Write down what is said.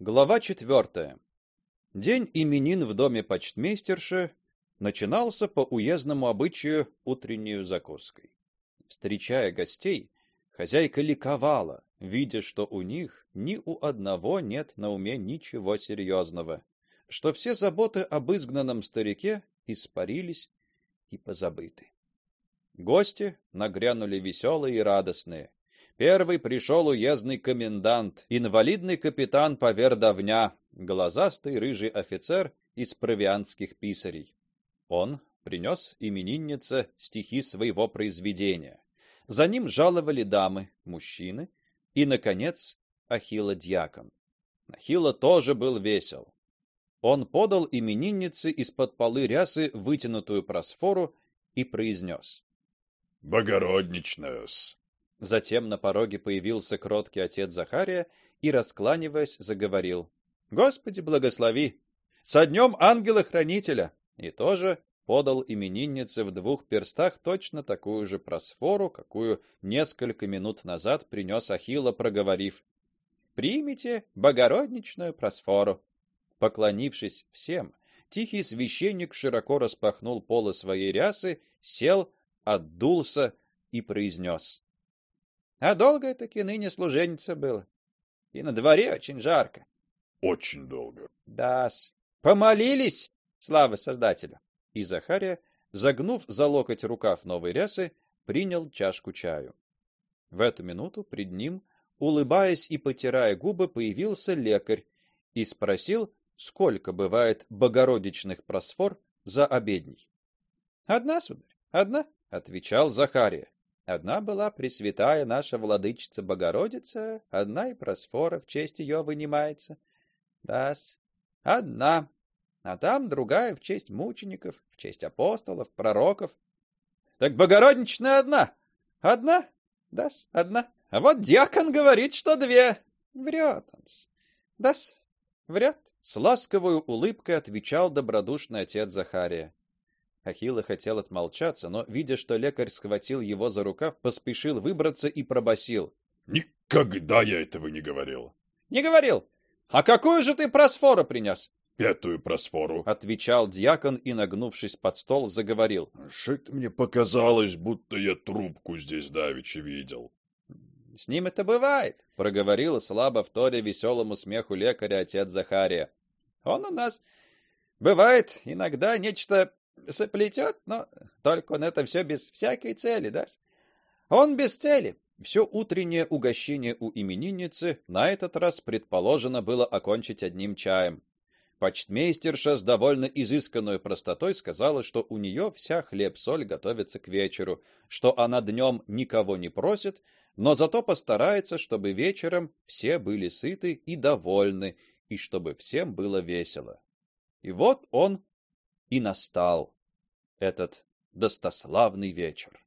Глава четвертая. День именин в доме почтмейстерши начинался по уездному обычаю утренней закуской. Встречая гостей, хозяйка ликовала, видя, что у них ни у одного нет на уме ничего серьезного, что все заботы об изгнанном старике испарились и позабыты. Гости нагрянули веселые и радостные. Первый пришел уездный комендант, инвалидный капитан Повердовня, глазастый рыжий офицер из провианских писарей. Он принес имениннице стихи своего произведения. За ним жаловали дамы, мужчины и наконец Ахилла Дьякон. Ахилла тоже был весел. Он подал имениннице из-под полы рясы вытянутую просфору и произнес: Богородничная-с. Затем на пороге появился кроткий отец Захария и, раскланиваясь, заговорил: "Господи, благослови! Со днем ангела-хранителя!" И тоже подал имениннице в двух перстах точно такую же просфору, какую несколько минут назад принес Ахилла, проговорив: "Примите богородничную просфору". Поклонившись всем, тихий священник широко распахнул полы своей рясы, сел, отдулся и произнес. А долго таки ныне служеница было. И на дворе очень жарко. Очень долго. Да-с. Помолились, слава Создателю. И Захария, загнув за локоть рукав новой рясы, принял чашку чаю. В эту минуту пред ним, улыбаясь и потирая губы, появился лекарь и спросил, сколько бывает богородичных просфор за обедней. Одна, сударь, одна, отвечал Захария. Одна была пресвятая наша владычица Богородица, одна и просфора в честь ее вынимается. Дас. Одна. А там другая в честь мучеников, в честь апостолов, пророков. Так Богородичная одна. Одна? Дас, одна. А вот диакон говорит, что две. Врет он. Дас, врет. С ласковой улыбкой отвечал добродушный отец Захария. Ахилла хотел отмолчаться, но видя, что лекарь схватил его за рукав, поспешил выбраться и пробасил: "Никогда я этого не говорил". "Не говорил? А какую же ты просфору принес?» "Пятую просфору", отвечал диакон и нагнувшись под стол, заговорил: "Что-то мне показалось, будто я трубку здесь давеча видел". "С ним это бывает", проговорил слабо вторя веселому смеху лекаря отец Захария. "Он у нас бывает иногда нечто соплетет, но только он это все без всякой цели, да? Он без цели. Все утреннее угощение у именинницы на этот раз предположено было окончить одним чаем. Почтмейстерша с довольно изысканной простотой сказала, что у нее вся хлеб-соль готовится к вечеру, что она днем никого не просит, но зато постарается, чтобы вечером все были сыты и довольны, и чтобы всем было весело. И вот он и настал этот достославный вечер.